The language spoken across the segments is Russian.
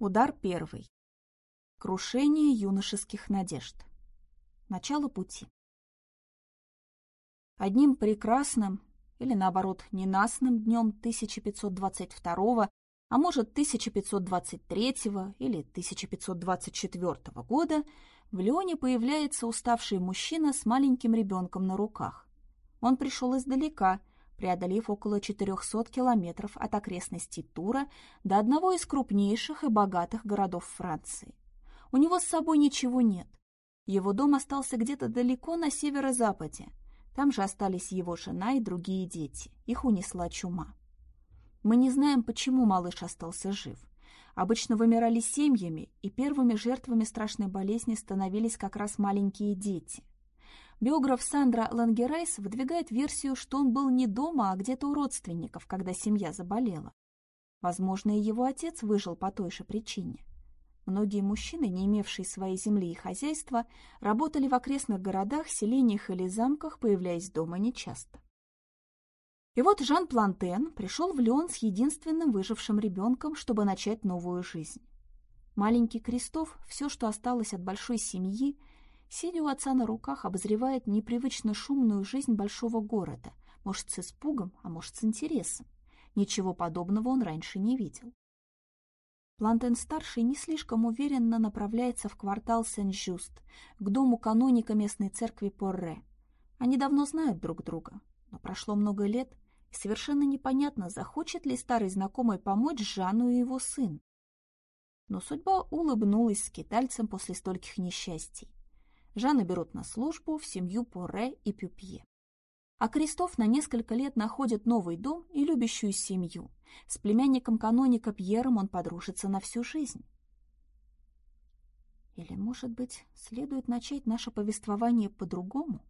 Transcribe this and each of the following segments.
Удар первый. Крушение юношеских надежд. Начало пути. Одним прекрасным, или наоборот, ненастным днем 1522, а может 1523 или 1524 года в Леоне появляется уставший мужчина с маленьким ребенком на руках. Он пришел издалека – преодолев около 400 километров от окрестностей Тура до одного из крупнейших и богатых городов Франции. У него с собой ничего нет. Его дом остался где-то далеко на северо-западе. Там же остались его жена и другие дети. Их унесла чума. Мы не знаем, почему малыш остался жив. Обычно вымирали семьями, и первыми жертвами страшной болезни становились как раз маленькие дети – Биограф Сандра Лангерайс выдвигает версию, что он был не дома, а где-то у родственников, когда семья заболела. Возможно, и его отец выжил по той же причине. Многие мужчины, не имевшие своей земли и хозяйства, работали в окрестных городах, селениях или замках, появляясь дома нечасто. И вот Жан Плантен пришел в Леон с единственным выжившим ребенком, чтобы начать новую жизнь. Маленький Крестов, все, что осталось от большой семьи, Сидя у отца на руках, обозревает непривычно шумную жизнь большого города, может, с испугом, а может, с интересом. Ничего подобного он раньше не видел. Плантен-старший не слишком уверенно направляется в квартал Сен-Жюст, к дому каноника местной церкви Порре. Они давно знают друг друга, но прошло много лет, и совершенно непонятно, захочет ли старый знакомый помочь Жанну и его сын. Но судьба улыбнулась скитальцам после стольких несчастий. Жанна берут на службу в семью Поре и Пюпье. А Крестов на несколько лет находит новый дом и любящую семью. С племянником каноника Пьером он подружится на всю жизнь. Или, может быть, следует начать наше повествование по-другому?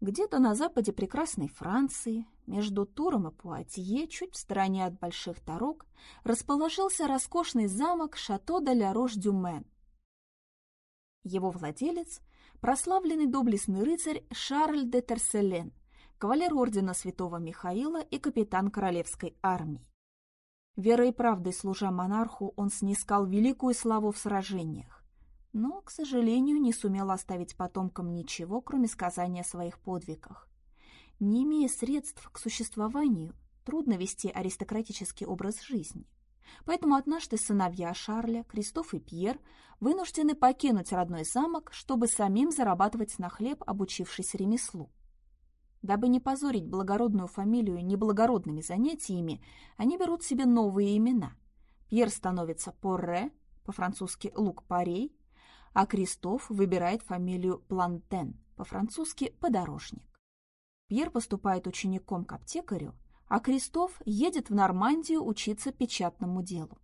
Где-то на западе прекрасной Франции, между Туром и Пуатье, чуть в стороне от больших дорог, расположился роскошный замок Шато-де-ля-Рош-Дюмен, его владелец – прославленный доблестный рыцарь Шарль де Терселен, кавалер ордена святого Михаила и капитан королевской армии. Верой и правдой служа монарху, он снискал великую славу в сражениях, но, к сожалению, не сумел оставить потомкам ничего, кроме сказания о своих подвигах. Не имея средств к существованию, трудно вести аристократический образ жизни – Поэтому однажды сыновья Шарля, Кристоф и Пьер, вынуждены покинуть родной замок, чтобы самим зарабатывать на хлеб, обучившись ремеслу. Дабы не позорить благородную фамилию неблагородными занятиями, они берут себе новые имена. Пьер становится Порре, по-французски Лук Парей, а Кристоф выбирает фамилию Плантен, по-французски Подорожник. Пьер поступает учеником к аптекарю, а Крестов едет в Нормандию учиться печатному делу.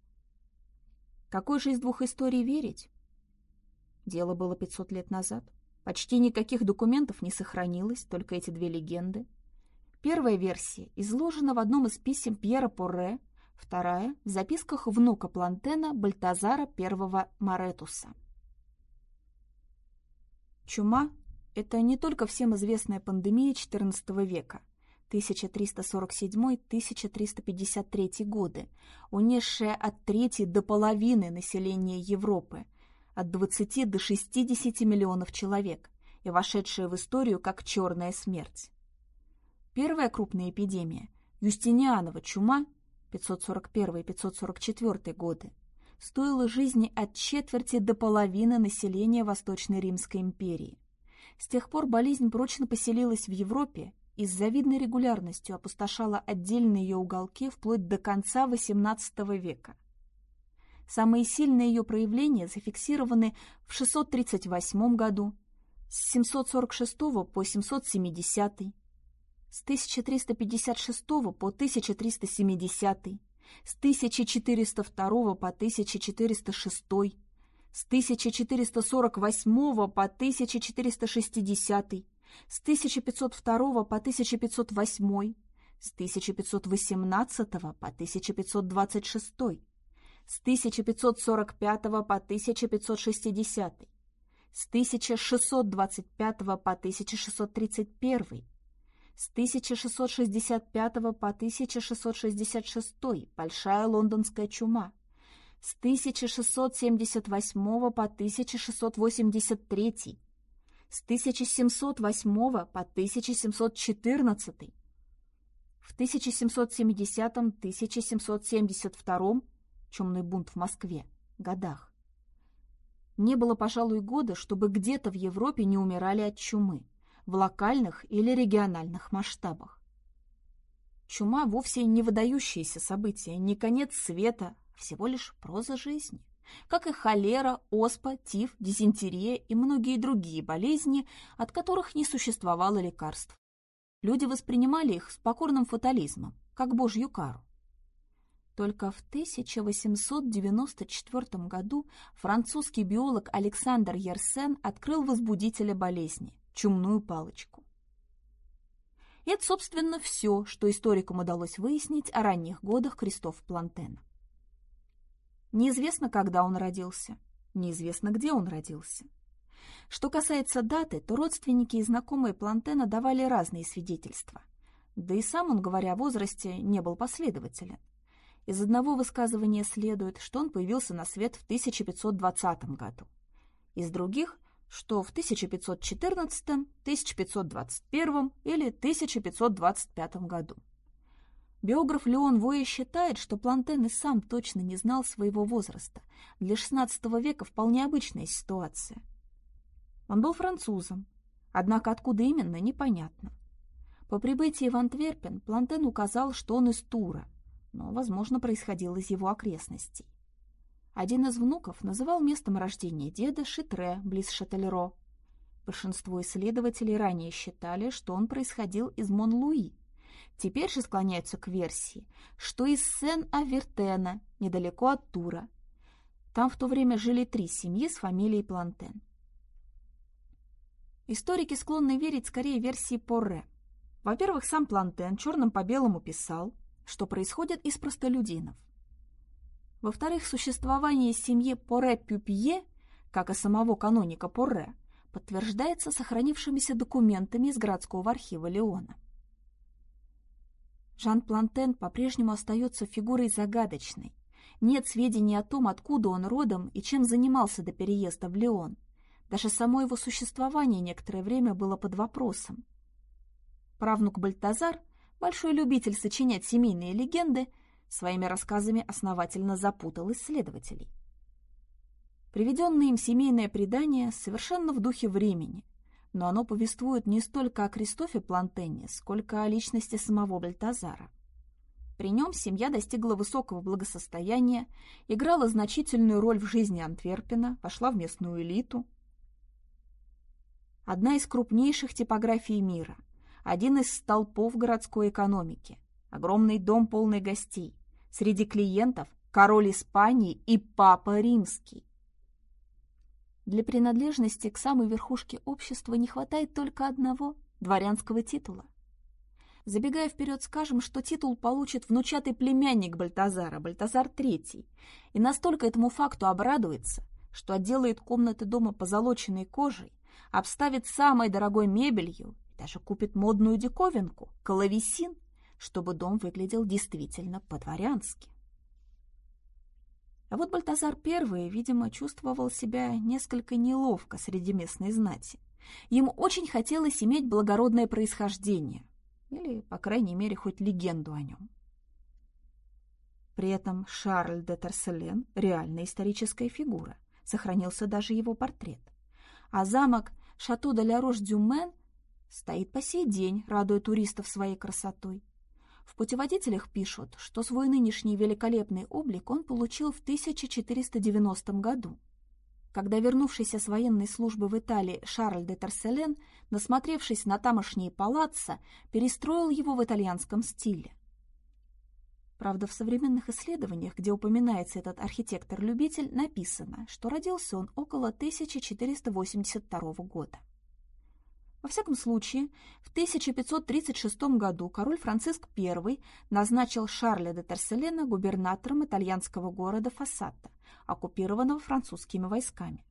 Какой же из двух историй верить? Дело было 500 лет назад. Почти никаких документов не сохранилось, только эти две легенды. Первая версия изложена в одном из писем Пьера Порре, вторая – в записках внука Плантена Бальтазара I Маретуса. Чума – это не только всем известная пандемия XIV века, 1347-1353 годы, унесшая от трети до половины населения Европы, от 20 до 60 миллионов человек, и вошедшая в историю как «черная смерть». Первая крупная эпидемия – Юстинианова чума 541-544 годы – стоила жизни от четверти до половины населения Восточной Римской империи. С тех пор болезнь прочно поселилась в Европе и с завидной регулярностью опустошала отдельные ее уголки вплоть до конца XVIII века. Самые сильные ее проявления зафиксированы в 638 году, с 746 по 770, с 1356 по 1370, с 1402 по 1406, с 1448 по 1460, с 1502 по 1508, с 1518 по 1526, с 1545 по 1560, с 1625 по 1631, с 1665 по 1666 Большая лондонская чума, с 1678 по 1683, с 1708 по 1714, в 1770-1772 чумный бунт в Москве годах. Не было, пожалуй, года, чтобы где-то в Европе не умирали от чумы в локальных или региональных масштабах. Чума вовсе не выдающееся событие, не конец света, всего лишь проза жизни. Как и холера, оспа, тиф, дизентерия и многие другие болезни, от которых не существовало лекарств. Люди воспринимали их с покорным фатализмом, как божью кару. Только в 1894 году французский биолог Александр Ерсен открыл возбудителя болезни – чумную палочку. И это, собственно, все, что историкам удалось выяснить о ранних годах Кристофа Плантена. Неизвестно, когда он родился, неизвестно, где он родился. Что касается даты, то родственники и знакомые Плантена давали разные свидетельства. Да и сам он, говоря о возрасте, не был последователен. Из одного высказывания следует, что он появился на свет в 1520 году. Из других, что в 1514, 1521 или 1525 году. Биограф Леон Воя считает, что Плантен и сам точно не знал своего возраста. Для XVI века вполне обычная ситуация. Он был французом, однако откуда именно, непонятно. По прибытии в Антверпен Плантен указал, что он из Тура, но, возможно, происходил из его окрестностей. Один из внуков называл местом рождения деда Шитре, близ Шателеро. Большинство исследователей ранее считали, что он происходил из Монлуи, Теперь же склоняются к версии, что из Сен-Авертена, недалеко от Тура. Там в то время жили три семьи с фамилией Плантен. Историки склонны верить скорее версии Порре. Во-первых, сам Плантен черным по белому писал, что происходит из простолюдинов. Во-вторых, существование семьи Порре-Пюпье, как и самого каноника Порре, подтверждается сохранившимися документами из городского архива Леона. Жан Плантен по-прежнему остается фигурой загадочной. Нет сведений о том, откуда он родом и чем занимался до переезда в Леон. Даже само его существование некоторое время было под вопросом. Правнук Бальтазар, большой любитель сочинять семейные легенды, своими рассказами основательно запутал исследователей. Приведенное им семейное предание совершенно в духе времени – но оно повествует не столько о Кристофе Плантене, сколько о личности самого Бальтазара. При нем семья достигла высокого благосостояния, играла значительную роль в жизни Антверпена, вошла в местную элиту. Одна из крупнейших типографий мира, один из столпов городской экономики, огромный дом полный гостей, среди клиентов король Испании и папа римский. Для принадлежности к самой верхушке общества не хватает только одного – дворянского титула. Забегая вперед, скажем, что титул получит внучатый племянник Бальтазара, Бальтазар III, и настолько этому факту обрадуется, что отделает комнаты дома позолоченной кожей, обставит самой дорогой мебелью и даже купит модную диковинку – клавесин, чтобы дом выглядел действительно по-дворянски. А вот Бальтазар I, видимо, чувствовал себя несколько неловко среди местной знати. Ему очень хотелось иметь благородное происхождение, или, по крайней мере, хоть легенду о нем. При этом Шарль де Тарселен – реальная историческая фигура, сохранился даже его портрет. А замок Шато де ля Рош-Дюмен стоит по сей день, радуя туристов своей красотой. В путеводителях пишут, что свой нынешний великолепный облик он получил в 1490 году, когда вернувшийся с военной службы в Италии Шарль де Тарселен, насмотревшись на тамошние палаццо, перестроил его в итальянском стиле. Правда, в современных исследованиях, где упоминается этот архитектор-любитель, написано, что родился он около 1482 года. Во всяком случае, в 1536 году король Франциск I назначил Шарля де Терселена губернатором итальянского города Фасата, оккупированного французскими войсками.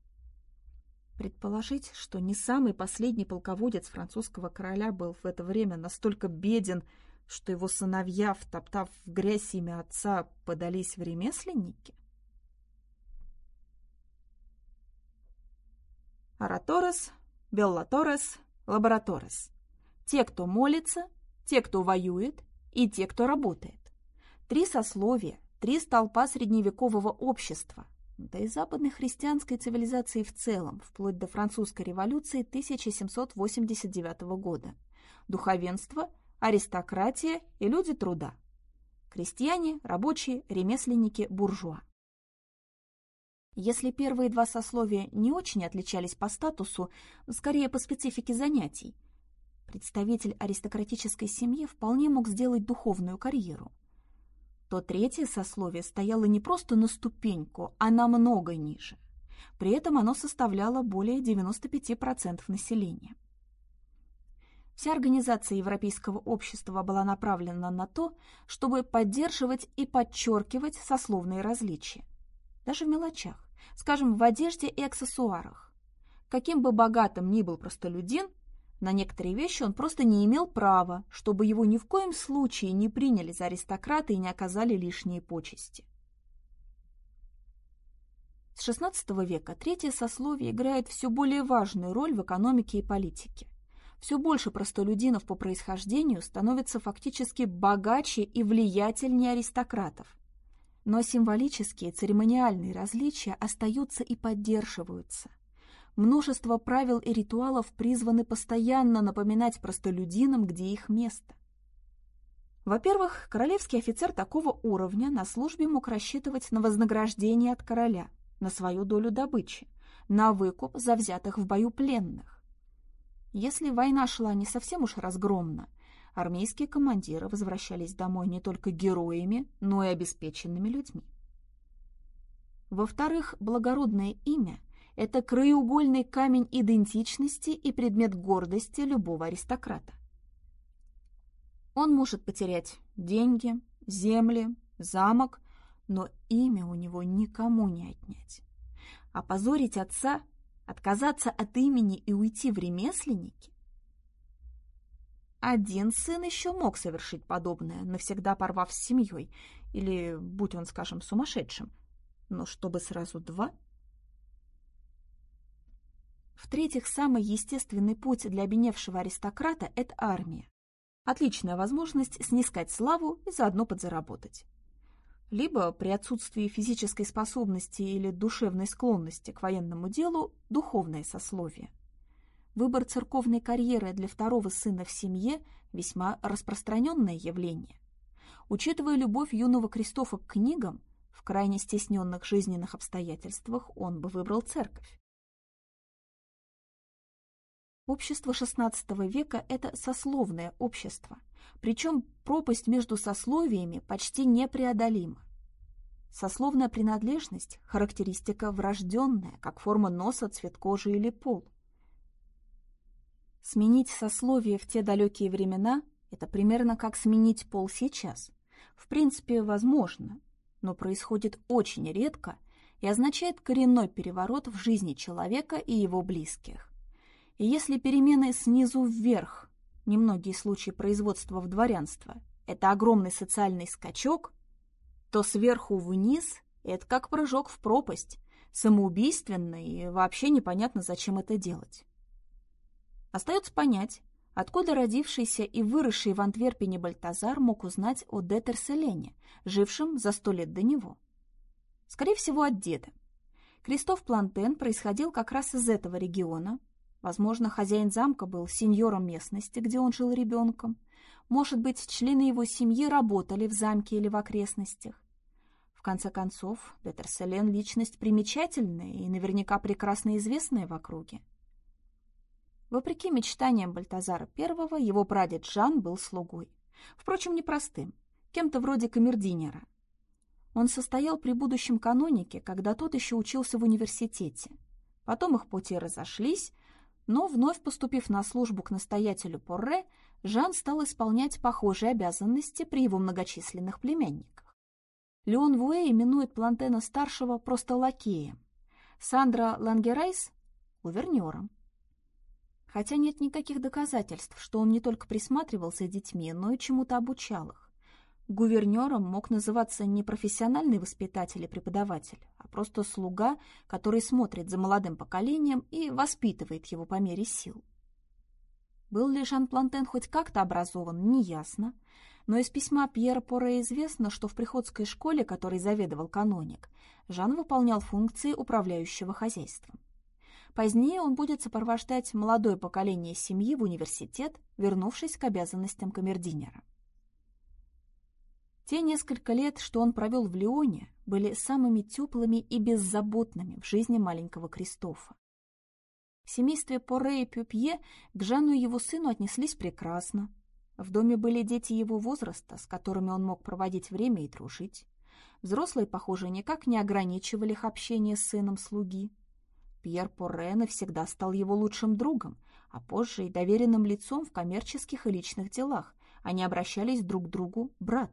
Предположить, что не самый последний полководец французского короля был в это время настолько беден, что его сыновья, втоптав в грязь имя отца, подались в ремесленники? Араторес, Беллаторес, Лабораторес. Те, кто молится, те, кто воюет, и те, кто работает. Три сословия, три столпа средневекового общества, да и западной христианской цивилизации в целом, вплоть до французской революции 1789 года. Духовенство, аристократия и люди труда. Крестьяне, рабочие, ремесленники, буржуа. Если первые два сословия не очень отличались по статусу, скорее по специфике занятий, представитель аристократической семьи вполне мог сделать духовную карьеру – то третье сословие стояло не просто на ступеньку, а намного ниже. При этом оно составляло более 95% населения. Вся организация европейского общества была направлена на то, чтобы поддерживать и подчеркивать сословные различия. Даже в мелочах, скажем, в одежде и аксессуарах. Каким бы богатым ни был простолюдин, на некоторые вещи он просто не имел права, чтобы его ни в коем случае не приняли за аристократа и не оказали лишние почести. С XVI века третье сословие играет все более важную роль в экономике и политике. Все больше простолюдинов по происхождению становятся фактически богаче и влиятельнее аристократов. Но символические церемониальные различия остаются и поддерживаются. Множество правил и ритуалов призваны постоянно напоминать простолюдинам, где их место. Во-первых, королевский офицер такого уровня на службе мог рассчитывать на вознаграждение от короля, на свою долю добычи, на выкуп за взятых в бою пленных. Если война шла не совсем уж разгромно, армейские командиры возвращались домой не только героями, но и обеспеченными людьми. Во-вторых, благородное имя это краеугольный камень идентичности и предмет гордости любого аристократа. Он может потерять деньги, земли, замок, но имя у него никому не отнять. Опозорить отца, отказаться от имени и уйти в ремесленники? Один сын еще мог совершить подобное, навсегда порвав с семьей, или, будь он, скажем, сумасшедшим. Но чтобы сразу два – в-третьих, самый естественный путь для обеневшего аристократа – это армия. Отличная возможность снискать славу и заодно подзаработать. Либо при отсутствии физической способности или душевной склонности к военному делу – духовное сословие. Выбор церковной карьеры для второго сына в семье – весьма распространенное явление. Учитывая любовь юного Кристофа к книгам, в крайне стесненных жизненных обстоятельствах он бы выбрал церковь. Общество XVI века – это сословное общество, причем пропасть между сословиями почти непреодолима. Сословная принадлежность – характеристика врожденная, как форма носа, цвет кожи или пол. Сменить сословие в те далекие времена – это примерно как сменить пол сейчас. В принципе, возможно, но происходит очень редко и означает коренной переворот в жизни человека и его близких. И если перемены снизу вверх, немногие случаи производства в дворянство, это огромный социальный скачок, то сверху вниз это как прыжок в пропасть, самоубийственно и вообще непонятно, зачем это делать. Остается понять, откуда родившийся и выросший в Антверпене Бальтазар мог узнать о Детерселене, жившем за сто лет до него. Скорее всего, от деда. Кристоф Плантен происходил как раз из этого региона, Возможно, хозяин замка был сеньором местности, где он жил ребенком. Может быть, члены его семьи работали в замке или в окрестностях. В конце концов, Детерселен — личность примечательная и наверняка прекрасно известная в округе. Вопреки мечтаниям Бальтазара I, его прадед Жан был слугой. Впрочем, непростым, кем-то вроде камердинера. Он состоял при будущем канонике, когда тот еще учился в университете. Потом их пути разошлись, но, вновь поступив на службу к настоятелю Порре, Жан стал исполнять похожие обязанности при его многочисленных племянниках. Леон Вуэ именует Плантена-старшего просто лакеем, Сандра Лангерайс – гувернером. Хотя нет никаких доказательств, что он не только присматривал за детьми, но и чему-то обучал их. Гувернером мог называться не профессиональный воспитатель и преподаватель, а просто слуга, который смотрит за молодым поколением и воспитывает его по мере сил. Был ли Жан Плантен хоть как-то образован, неясно, но из письма Пьера Поре известно, что в приходской школе, которой заведовал каноник, Жан выполнял функции управляющего хозяйством. Позднее он будет сопровождать молодое поколение семьи в университет, вернувшись к обязанностям камердинера. Те несколько лет, что он провел в Лионе, были самыми теплыми и беззаботными в жизни маленького Кристофа. В семействе Поре и Пюпье к Жанну и его сыну отнеслись прекрасно. В доме были дети его возраста, с которыми он мог проводить время и дружить. Взрослые, похоже, никак не ограничивали их общение с сыном слуги. Пьер Порре навсегда стал его лучшим другом, а позже и доверенным лицом в коммерческих и личных делах. Они обращались друг к другу «брат».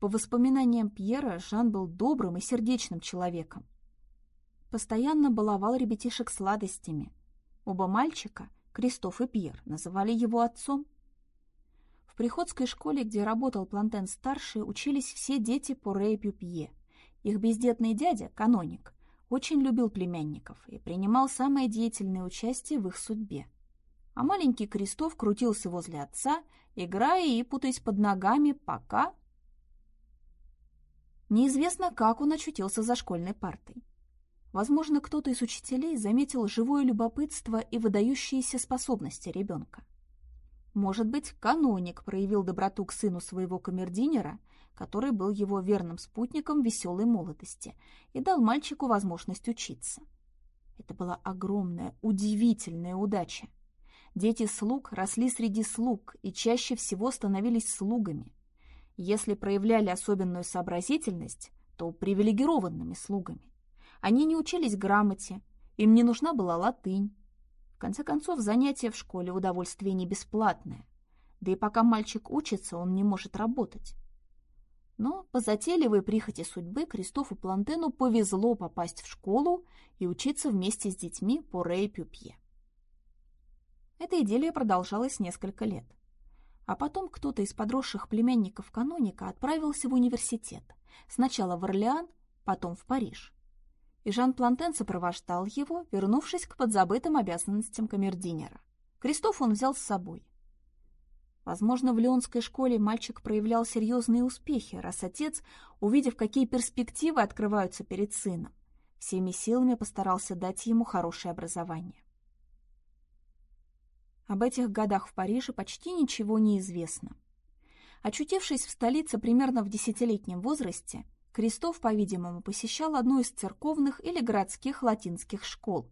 По воспоминаниям Пьера, Жан был добрым и сердечным человеком. Постоянно баловал ребятишек сладостями. Оба мальчика, Кристоф и Пьер, называли его отцом. В приходской школе, где работал Плантен-старший, учились все дети по Ре Пюпье. Их бездетный дядя, каноник, очень любил племянников и принимал самое деятельное участие в их судьбе. А маленький Кристоф крутился возле отца, играя и путаясь под ногами, пока Неизвестно, как он очутился за школьной партой. Возможно, кто-то из учителей заметил живое любопытство и выдающиеся способности ребенка. Может быть, каноник проявил доброту к сыну своего камердинера, который был его верным спутником веселой молодости, и дал мальчику возможность учиться. Это была огромная, удивительная удача. Дети слуг росли среди слуг и чаще всего становились слугами – если проявляли особенную сообразительность, то привилегированными слугами. Они не учились грамоте, им не нужна была латынь. В конце концов, занятие в школе удовольствие не бесплатное. Да и пока мальчик учится, он не может работать. Но по затейливой прихоти судьбы Кристофу Плантену повезло попасть в школу и учиться вместе с детьми по Рей Пюпье. Эта идиллия продолжалась несколько лет. А потом кто-то из подросших племянников каноника отправился в университет. Сначала в Орлеан, потом в Париж. И Жан Плантен сопровождал его, вернувшись к подзабытым обязанностям камердинера. Кристоф он взял с собой. Возможно, в Леонской школе мальчик проявлял серьезные успехи, раз отец, увидев, какие перспективы открываются перед сыном, всеми силами постарался дать ему хорошее образование. Об этих годах в Париже почти ничего не известно. Очутившись в столице примерно в десятилетнем возрасте, Крестов, по-видимому, посещал одну из церковных или городских латинских школ,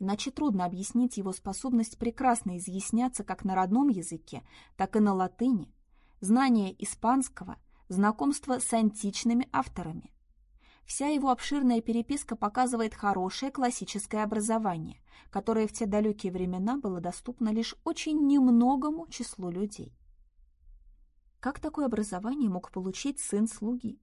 иначе трудно объяснить его способность прекрасно изъясняться как на родном языке, так и на латыни, знание испанского, знакомство с античными авторами. Вся его обширная переписка показывает хорошее классическое образование, которое в те далекие времена было доступно лишь очень немногому числу людей. Как такое образование мог получить сын слуги?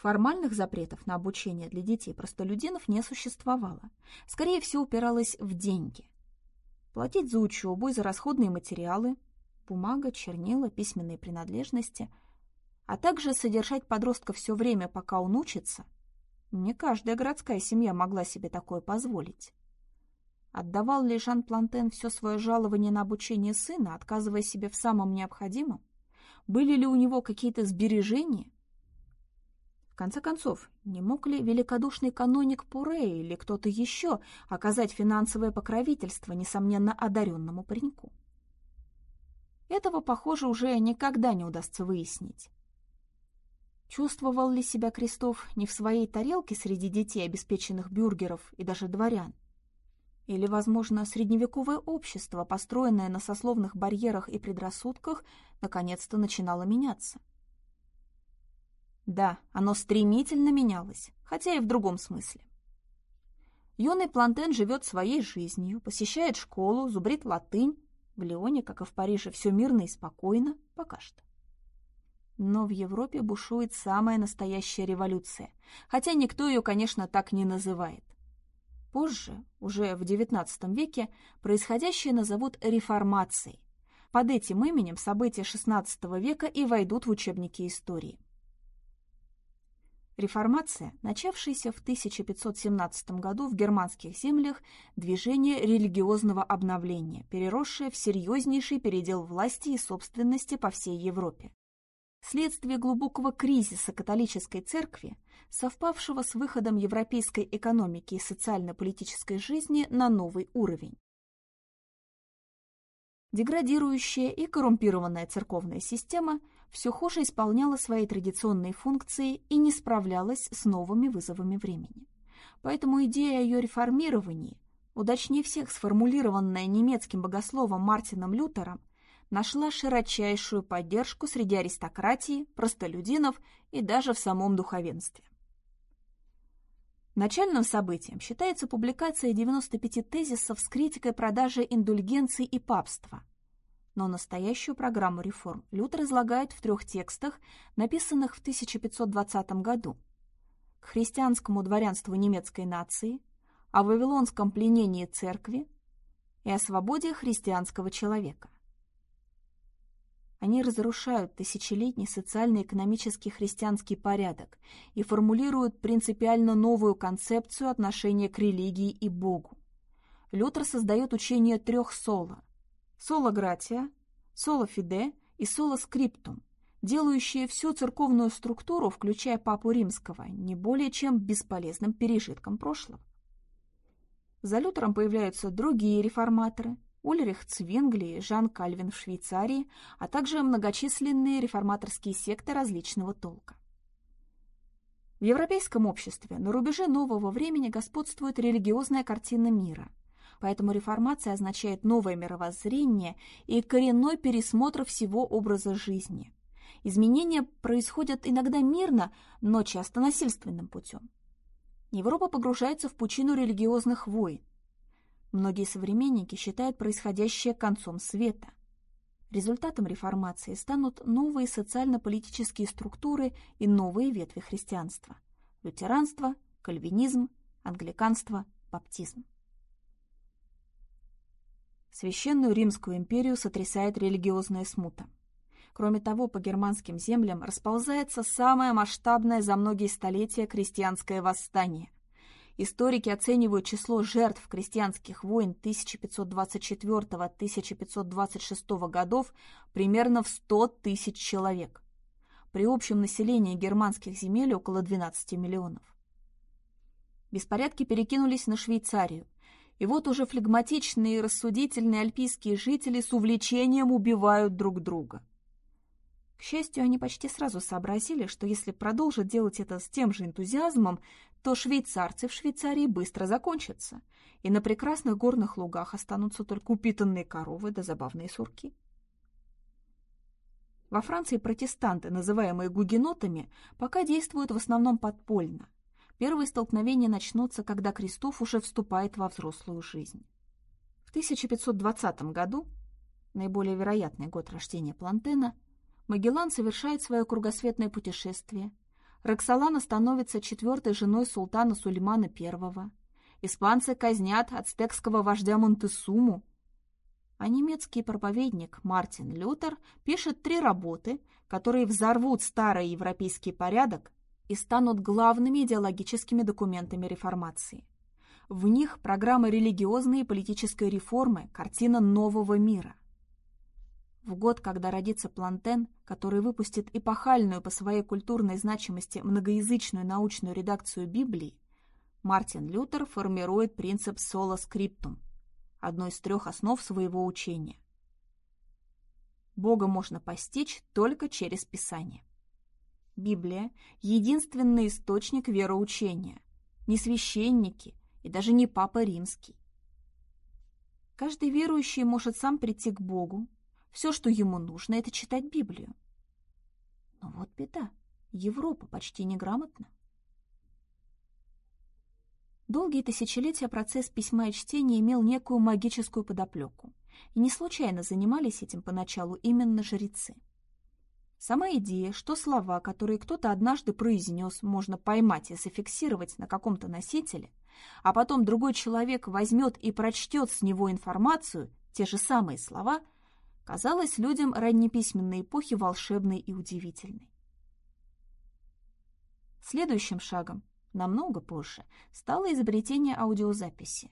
Формальных запретов на обучение для детей-простолюдинов не существовало. Скорее всего, упиралось в деньги. Платить за учебу и за расходные материалы, бумага, чернила, письменные принадлежности – а также содержать подростка все время, пока он учится, не каждая городская семья могла себе такое позволить. Отдавал ли Жан Плантен все свое жалование на обучение сына, отказывая себе в самом необходимом? Были ли у него какие-то сбережения? Конце концов, не мог ли великодушный каноник Пуре или кто-то еще оказать финансовое покровительство, несомненно, одаренному пареньку? Этого, похоже, уже никогда не удастся выяснить. Чувствовал ли себя Крестов не в своей тарелке среди детей, обеспеченных бюргеров и даже дворян? Или, возможно, средневековое общество, построенное на сословных барьерах и предрассудках, наконец-то начинало меняться? Да, оно стремительно менялось, хотя и в другом смысле. Юный Плантен живет своей жизнью, посещает школу, зубрит латынь. В Лионе, как и в Париже, все мирно и спокойно, пока что. Но в Европе бушует самая настоящая революция, хотя никто ее, конечно, так не называет. Позже, уже в XIX веке, происходящее назовут реформацией. Под этим именем события XVI века и войдут в учебники истории. Реформация, начавшаяся в 1517 году в германских землях, движение религиозного обновления, переросшее в серьезнейший передел власти и собственности по всей Европе. Вследствие глубокого кризиса католической церкви, совпавшего с выходом европейской экономики и социально-политической жизни на новый уровень. Деградирующая и коррумпированная церковная система все хуже исполняла свои традиционные функции и не справлялась с новыми вызовами времени. Поэтому идея о ее реформировании, удачнее всех сформулированная немецким богословом Мартином Лютером, нашла широчайшую поддержку среди аристократии, простолюдинов и даже в самом духовенстве. Начальным событием считается публикация 95 тезисов с критикой продажи индульгенций и папства. Но настоящую программу реформ Лютер излагает в трех текстах, написанных в 1520 году. К христианскому дворянству немецкой нации, о вавилонском пленении церкви и о свободе христианского человека. Они разрушают тысячелетний социально-экономический христианский порядок и формулируют принципиально новую концепцию отношения к религии и Богу. Лютер создает учение трех соло – соло гратия, соло фиде и соло скриптум, делающие всю церковную структуру, включая Папу Римского, не более чем бесполезным пережитком прошлого. За Лютером появляются другие реформаторы – Ульрих Цвингли, Жан Кальвин в Швейцарии, а также многочисленные реформаторские секты различного толка. В европейском обществе на рубеже нового времени господствует религиозная картина мира, поэтому реформация означает новое мировоззрение и коренной пересмотр всего образа жизни. Изменения происходят иногда мирно, но часто насильственным путем. Европа погружается в пучину религиозных войн, Многие современники считают происходящее концом света. Результатом реформации станут новые социально-политические структуры и новые ветви христианства – лютеранство, кальвинизм, англиканство, баптизм. Священную Римскую империю сотрясает религиозная смута. Кроме того, по германским землям расползается самое масштабное за многие столетия крестьянское восстание – Историки оценивают число жертв крестьянских войн 1524-1526 годов примерно в 100 тысяч человек. При общем населении германских земель около 12 миллионов. Беспорядки перекинулись на Швейцарию, и вот уже флегматичные и рассудительные альпийские жители с увлечением убивают друг друга. К счастью, они почти сразу сообразили, что если продолжат делать это с тем же энтузиазмом, то швейцарцы в Швейцарии быстро закончатся, и на прекрасных горных лугах останутся только упитанные коровы да забавные сурки. Во Франции протестанты, называемые гугенотами, пока действуют в основном подпольно. Первые столкновения начнутся, когда Крестов уже вступает во взрослую жизнь. В 1520 году, наиболее вероятный год рождения Плантена, Магеллан совершает свое кругосветное путешествие, Роксолана становится четвертой женой султана Сулеймана I. Испанцы казнят ацтекского вождя Монтесуму. А немецкий проповедник Мартин Лютер пишет три работы, которые взорвут старый европейский порядок и станут главными идеологическими документами реформации. В них программа религиозной и политической реформы, картина нового мира. В год, когда родится Плантен, который выпустит эпохальную по своей культурной значимости многоязычную научную редакцию Библии, Мартин Лютер формирует принцип соло скриптум, одной из трех основ своего учения. Бога можно постичь только через Писание. Библия – единственный источник вероучения, не священники и даже не Папа Римский. Каждый верующий может сам прийти к Богу, все, что ему нужно, это читать Библию. Но вот беда. Европа почти неграмотна. Долгие тысячелетия процесс письма и чтения имел некую магическую подоплеку, и не случайно занимались этим поначалу именно жрецы. Сама идея, что слова, которые кто-то однажды произнес, можно поймать и зафиксировать на каком-то носителе, а потом другой человек возьмет и прочтет с него информацию, те же самые слова – казалась людям раннеписьменной эпохи волшебной и удивительной. Следующим шагом, намного позже, стало изобретение аудиозаписи.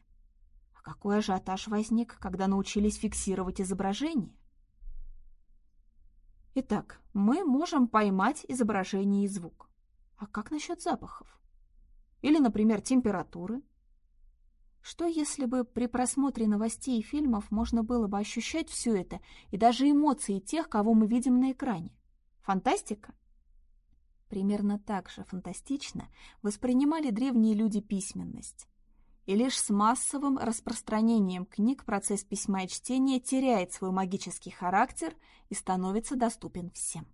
А какой ажиотаж возник, когда научились фиксировать изображение? Итак, мы можем поймать изображение и звук. А как насчет запахов? Или, например, температуры? Что если бы при просмотре новостей и фильмов можно было бы ощущать все это и даже эмоции тех, кого мы видим на экране? Фантастика? Примерно так же фантастично воспринимали древние люди письменность. И лишь с массовым распространением книг процесс письма и чтения теряет свой магический характер и становится доступен всем.